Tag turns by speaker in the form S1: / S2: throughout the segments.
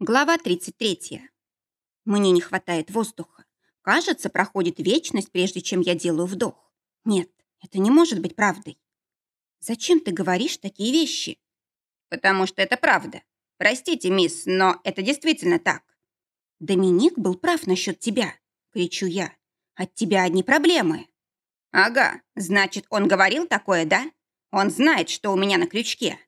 S1: Глава 33. Мне не хватает воздуха. Кажется, проходит вечность, прежде чем я делаю вдох. Нет, это не может быть правдой. Зачем ты говоришь такие вещи?
S2: Потому что это правда. Простите, мисс, но это действительно так.
S1: Доминик был прав насчет тебя, кричу я. От тебя одни проблемы.
S2: Ага, значит, он говорил такое, да? Он знает, что у меня на крючке.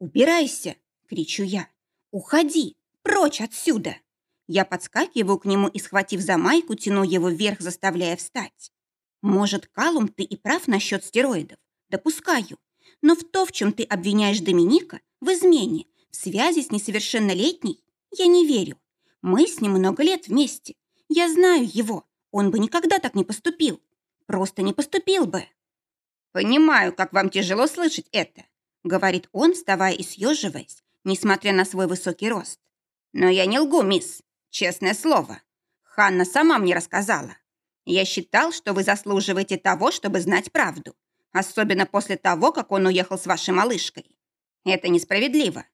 S1: Убирайся, кричу я. Уходи, Прочь отсюда!» Я подскакиваю к нему и, схватив за майку, тяну его вверх, заставляя встать. «Может, Калум, ты и прав насчет стероидов. Допускаю. Но в то, в чем ты обвиняешь Доминика, в измене, в связи с несовершеннолетней, я не верю. Мы с ним много лет вместе. Я знаю его. Он бы никогда так не поступил. Просто не поступил бы».
S2: «Понимаю, как вам тяжело слышать это», — говорит он, вставая и съеживаясь, несмотря на свой высокий рост. Но я не лгу, мисс. Честное слово. Ханна сама мне рассказала. Я считал, что вы заслуживаете того, чтобы знать правду. Особенно после того, как он уехал с вашей малышкой. Это несправедливо.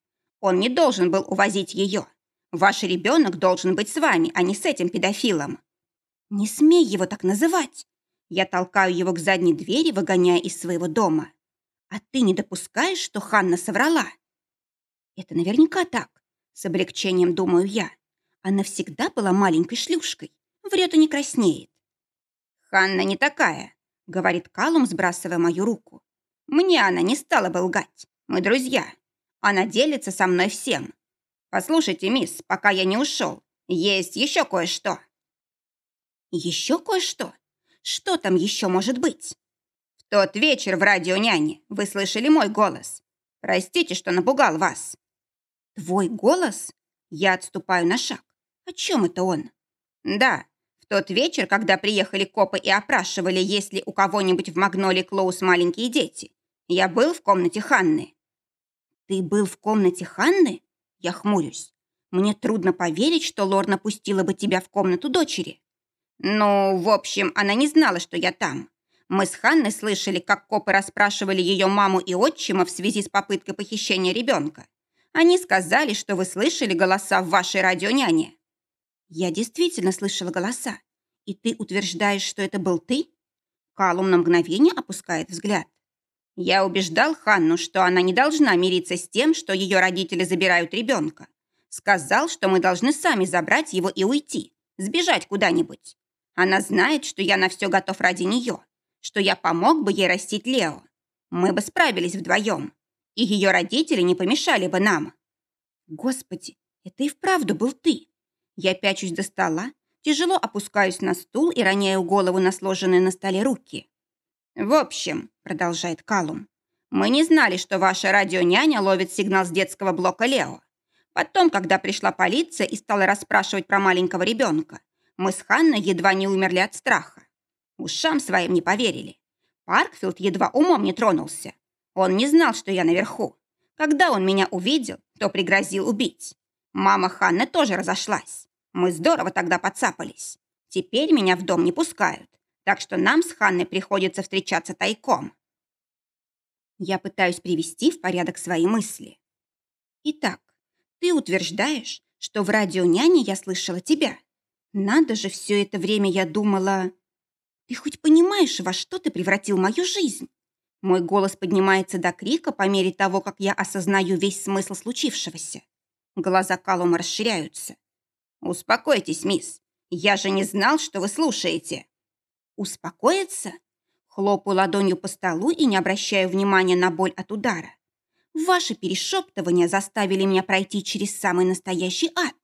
S2: Он не должен был увозить ее. Ваш ребенок должен быть с вами, а не с этим педофилом.
S1: Не смей его так называть. Я толкаю его к задней двери, выгоняя из своего дома. А ты не допускаешь, что Ханна соврала? Это наверняка так. С облегчением думаю я. Она всегда была маленькой шлюшкой. Врет и не краснеет.
S2: «Ханна не такая», — говорит Калум, сбрасывая мою руку. «Мне она не стала бы лгать. Мы друзья. Она делится со мной всем. Послушайте, мисс, пока я не ушел, есть еще кое-что».
S1: «Еще кое-что? Что там еще может быть?»
S2: «В тот вечер в радио няни вы слышали мой голос. Простите, что напугал вас.
S1: «Твой голос?» Я отступаю на шаг. «О чем это он?»
S2: «Да, в тот вечер, когда приехали копы и опрашивали, есть ли у кого-нибудь в Магноле Клоус маленькие дети, я был в комнате Ханны».
S1: «Ты был в комнате Ханны?» Я хмурюсь. «Мне трудно поверить, что Лорна пустила бы тебя в комнату дочери».
S2: «Ну, в общем, она не знала, что я там. Мы с Ханной слышали, как копы расспрашивали ее маму и отчима в связи с попыткой похищения ребенка. Они сказали, что вы слышали голоса в вашей радионяне».
S1: «Я действительно слышала голоса. И ты утверждаешь, что это был ты?» Калум на мгновение опускает взгляд.
S2: «Я убеждал Ханну, что она не должна мириться с тем, что ее родители забирают ребенка. Сказал, что мы должны сами забрать его и уйти, сбежать куда-нибудь. Она знает, что я на все готов ради нее, что я помог бы ей растить Лео. Мы бы справились вдвоем и ее родители не помешали бы нам.
S1: Господи, это и вправду был ты. Я пячусь до стола, тяжело опускаюсь на стул и роняю голову на сложенные на столе руки.
S2: «В общем», — продолжает Калум, «мы не знали, что ваша радионяня ловит сигнал с детского блока Лео. Потом, когда пришла полиция и стала расспрашивать про маленького ребенка, мы с Ханной едва не умерли от страха. Ушам своим не поверили. Паркфилд едва умом не тронулся. Он не знал, что я наверху. Когда он меня увидел, то пригрозил убить. Мама Ханны тоже разошлась. Мы здорово тогда подцапались. Теперь меня в дом не пускают, так что нам с Ханной приходится встречаться тайком.
S1: Я пытаюсь привести в порядок свои мысли. Итак, ты утверждаешь, что в радио няни я слышала тебя. Надо же, все это время я думала... Ты хоть понимаешь, во что ты превратил мою жизнь? Мой голос поднимается до крика по мере того, как я осознаю весь смысл случившегося. Глаза Калума расширяются.
S2: «Успокойтесь, мисс. Я же не знал, что вы слушаете».
S1: «Успокоиться?» Хлопаю ладонью по столу и не обращаю внимания на боль от удара. Ваши перешептывания заставили меня пройти через самый настоящий ад.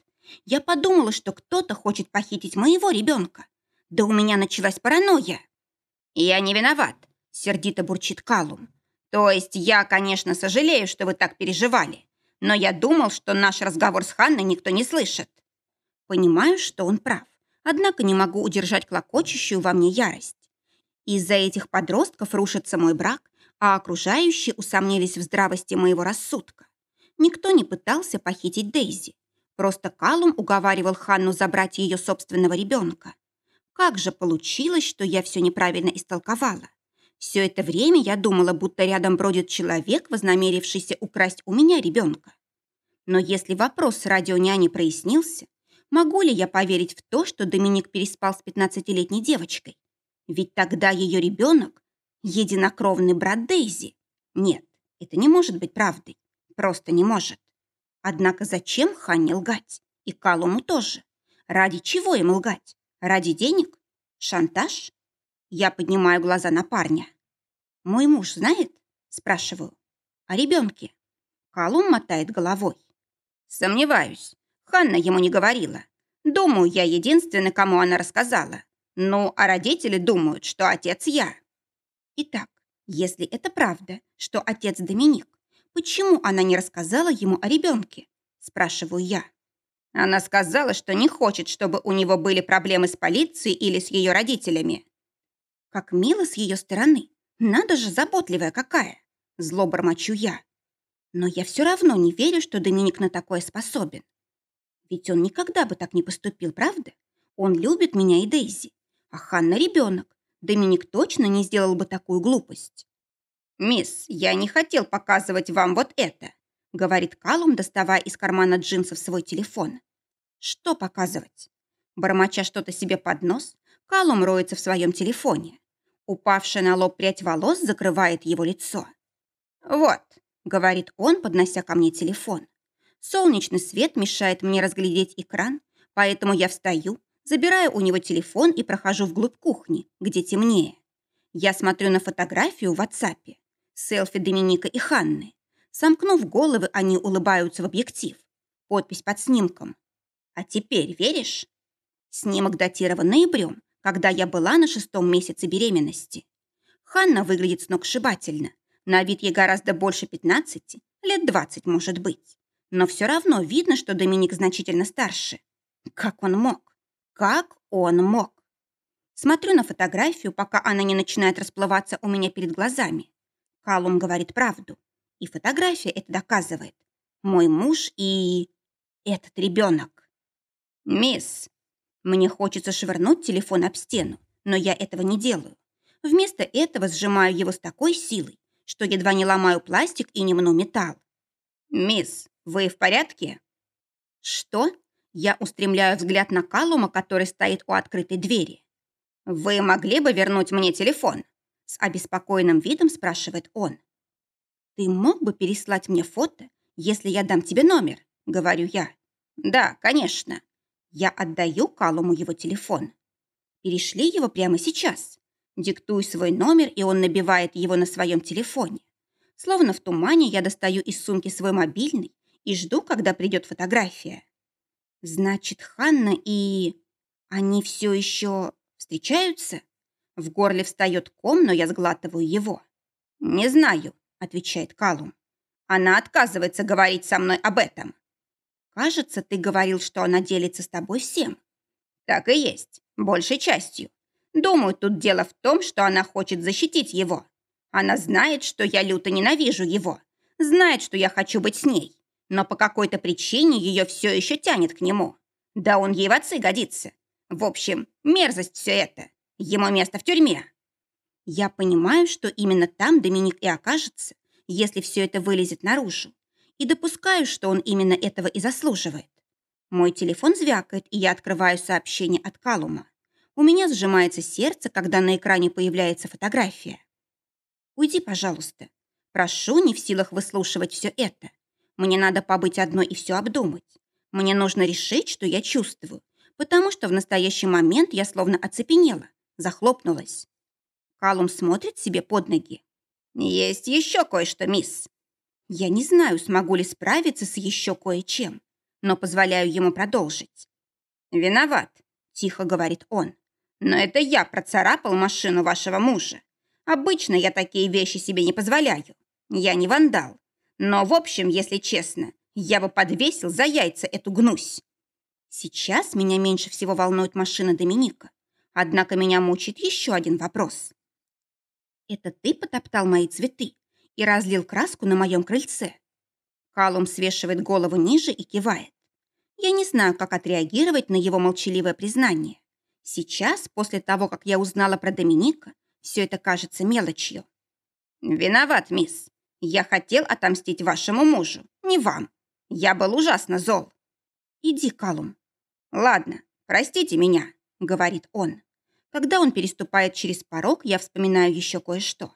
S1: Я подумала, что кто-то хочет похитить моего ребенка. Да у меня началась паранойя.
S2: Я не виноват. Сердито бурчит Калум. То есть я, конечно, сожалею, что вы так переживали, но я думал, что наш разговор с Ханной никто не слышит.
S1: Понимаю, что он прав, однако не могу удержать клокочущую во мне ярость. Из-за этих подростков рушится мой брак, а окружающие усомнились в здравости моего рассудка. Никто не пытался похитить Дейзи. Просто Калум уговаривал Ханну забрать ее собственного ребенка. Как же получилось, что я все неправильно истолковала? Все это время я думала, будто рядом бродит человек, вознамерившийся украсть у меня ребенка. Но если вопрос с радионяни прояснился, могу ли я поверить в то, что Доминик переспал с 15-летней девочкой? Ведь тогда ее ребенок – единокровный брат Дейзи. Нет, это не может быть правдой. Просто не может. Однако зачем Ханне лгать? И Калуму тоже. Ради чего им лгать? Ради денег? Шантаж? Я поднимаю глаза на парня. «Мой муж знает?» – спрашиваю. «О ребенке?» Калум мотает головой.
S2: «Сомневаюсь. Ханна ему не говорила. Думаю, я единственный, кому она рассказала. Ну, а родители думают, что отец я».
S1: Итак, если это правда, что отец Доминик, почему она не рассказала ему о ребенке? Спрашиваю я.
S2: Она сказала, что не хочет, чтобы у него были проблемы с полицией или с ее родителями.
S1: Как мило с ее стороны. Надо же, заботливая какая. Зло бормочу я. Но я все равно не верю, что Доминик на такое способен. Ведь он никогда бы так не поступил, правда? Он любит меня и Дейзи. А Ханна ребенок. Доминик точно не сделал бы такую глупость.
S2: «Мисс, я не хотел показывать вам вот это», — говорит Калум, доставая из кармана джинсов свой телефон.
S1: «Что показывать?» Бормоча что-то себе под нос, Калум роется в своем телефоне. Упавшая на лоб прядь волос закрывает его лицо.
S2: «Вот», —
S1: говорит он, поднося ко мне телефон. Солнечный свет мешает мне разглядеть экран, поэтому я встаю, забираю у него телефон и прохожу вглубь кухни, где темнее. Я смотрю на фотографию в WhatsApp. Селфи Доминика и Ханны. Сомкнув головы, они улыбаются в объектив. Подпись под снимком. А теперь веришь? Снимок датирован ноябрем, когда я была на шестом месяце беременности. Ханна выглядит сногсшибательно. На вид ей гораздо больше 15, лет 20, может быть. Но все равно видно, что Доминик значительно старше. Как он мог? Как он мог? Смотрю на фотографию, пока она не начинает расплываться у меня перед глазами. Калум говорит правду. И фотография это доказывает. Мой муж и... этот ребенок.
S2: «Мисс!»
S1: Мне хочется швырнуть телефон об стену, но я этого не делаю. Вместо этого сжимаю его с такой силой, что едва не ломаю пластик и не мну металл.
S2: «Мисс, вы в порядке?»
S1: «Что?» Я устремляю взгляд на Калума, который стоит у открытой двери.
S2: «Вы могли бы вернуть мне телефон?»
S1: С обеспокоенным видом спрашивает он. «Ты мог бы переслать мне фото, если я дам тебе номер?» — говорю я.
S2: «Да, конечно».
S1: Я отдаю Калуму его телефон. Перешли его прямо сейчас. Диктую свой номер, и он набивает его на своем телефоне. Словно в тумане я достаю из сумки свой мобильный и жду, когда придет фотография. Значит, Ханна и... Они все еще встречаются? В горле встает ком, но я сглатываю его.
S2: «Не знаю», отвечает Калум. Она отказывается говорить со мной об этом.
S1: Кажется, ты говорил, что она делится с тобой всем.
S2: Так и есть, большей частью. Думаю, тут дело в том, что она хочет защитить его. Она знает, что я люто ненавижу его. Знает, что я хочу быть с ней. Но по какой-то причине ее все еще тянет к нему. Да он ей в отцы годится. В общем, мерзость все это. Ему место в тюрьме.
S1: Я понимаю, что именно там Доминик и окажется, если все это вылезет наружу, и допускаю, что он именно этого и заслуживает. Мой телефон звякает, и я открываю сообщение от Калума. У меня сжимается сердце, когда на экране появляется фотография. «Уйди, пожалуйста. Прошу, не в силах выслушивать все это. Мне надо побыть одной и все обдумать. Мне нужно решить, что я чувствую, потому что в настоящий момент я словно оцепенела, захлопнулась. Калум смотрит себе под ноги.
S2: «Есть еще кое-что, мисс».
S1: Я не знаю, смогу ли справиться с еще кое-чем, но позволяю ему продолжить.
S2: «Виноват», — тихо говорит он. «Но это я процарапал машину вашего мужа. Обычно я такие вещи себе не позволяю. Я не вандал. Но, в общем, если честно, я бы подвесил за яйца эту гнусь».
S1: Сейчас меня меньше всего волнует машина Доминика. Однако меня мучает еще один вопрос. Это ты потоптал мои цветы и разлил краску на моем крыльце?» Калум свешивает голову ниже и кивает. Я не знаю, как отреагировать на его молчаливое признание. Сейчас, после того, как я узнала про Доминика, все это кажется мелочью.
S2: «Виноват, мисс. Я хотел отомстить вашему мужу, не вам. Я был ужасно зол.
S1: Иди, Калум.
S2: Ладно, простите меня, говорит он.
S1: Когда он переступает через порог, я вспоминаю еще кое-что.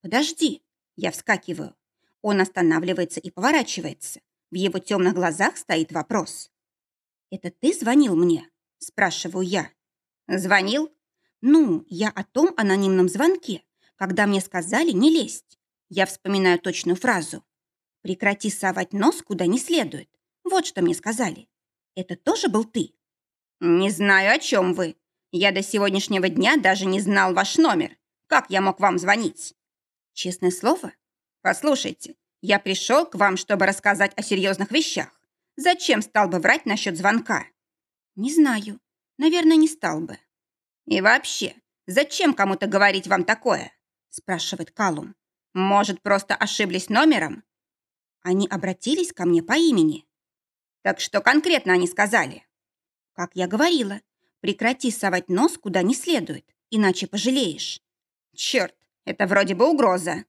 S1: Подожди, я вскакиваю. Он останавливается и поворачивается. В его темных глазах стоит вопрос. «Это ты звонил мне?» – спрашиваю я.
S2: «Звонил?»
S1: «Ну, я о том анонимном звонке, когда мне сказали не лезть. Я вспоминаю точную фразу. «Прекрати совать нос куда не следует». Вот что мне сказали. Это тоже был ты?
S2: «Не знаю, о чем вы. Я до сегодняшнего дня даже не знал ваш номер. Как я мог вам звонить?»
S1: «Честное слово?»
S2: «Послушайте, я пришел к вам, чтобы рассказать о серьезных вещах. Зачем стал бы врать насчет звонка?»
S1: «Не знаю. Наверное, не стал бы».
S2: «И вообще, зачем кому-то говорить вам такое?» спрашивает Калум. «Может, просто ошиблись номером?»
S1: Они обратились ко мне по имени.
S2: «Так что конкретно они сказали?»
S1: «Как я говорила, прекрати совать нос куда не следует, иначе пожалеешь».
S2: «Черт, это вроде бы угроза».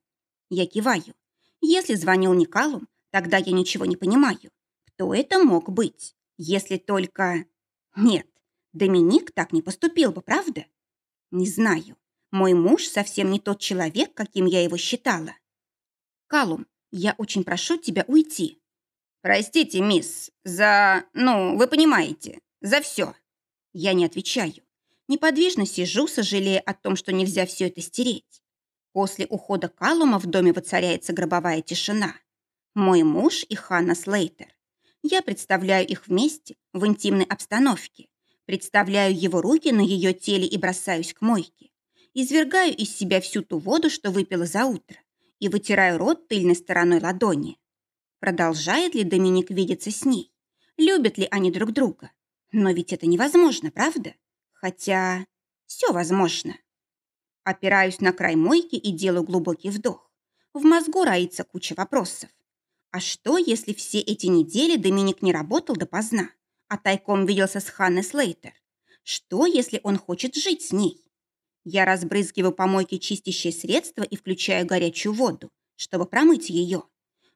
S1: Я киваю. Если звонил не Калум, тогда я ничего не понимаю. Кто это мог быть? Если только... Нет, Доминик так не поступил бы, правда? Не знаю. Мой муж совсем не тот человек, каким я его считала. Калум, я очень прошу тебя уйти.
S2: Простите, мисс, за... Ну, вы понимаете, за все.
S1: Я не отвечаю. Неподвижно сижу, сожалея о том, что нельзя все это стереть. После ухода Калума в доме воцаряется гробовая тишина. Мой муж и Ханна Слейтер. Я представляю их вместе в интимной обстановке. Представляю его руки на ее теле и бросаюсь к мойке извергаю из себя всю ту воду, что выпила за утро, и вытираю рот тыльной стороной ладони. Продолжает ли Доминик видеться с ней? Любят ли они друг друга? Но ведь это невозможно, правда? Хотя все возможно. Опираюсь на край мойки и делаю глубокий вдох. В мозгу роится куча вопросов. А что, если все эти недели Доминик не работал допоздна, а тайком виделся с Ханной Слейтер? Что, если он хочет жить с ней? Я разбрызгиваю по мойке чистящее средство и включаю горячую воду, чтобы промыть ее.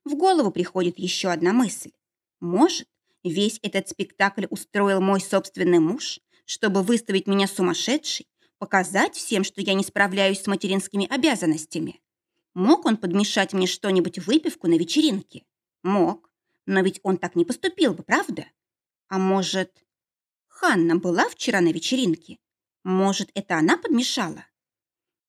S1: В голову приходит еще одна мысль. Может, весь этот спектакль устроил мой собственный муж, чтобы выставить меня сумасшедшей, показать всем, что я не справляюсь с материнскими обязанностями. Мог он подмешать мне что-нибудь в выпивку на вечеринке? Мог. Но ведь он так не поступил бы, правда? А может... Ханна была вчера на вечеринке? Может, это она подмешала?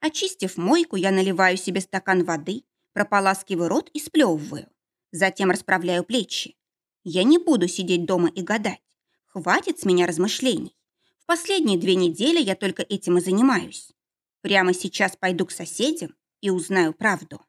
S1: Очистив мойку, я наливаю себе стакан воды, прополаскиваю рот и сплевываю. Затем расправляю плечи. Я не буду сидеть дома и гадать. Хватит с меня размышлений. В последние две недели я только этим и занимаюсь. Прямо сейчас пойду к соседям и узнаю правду.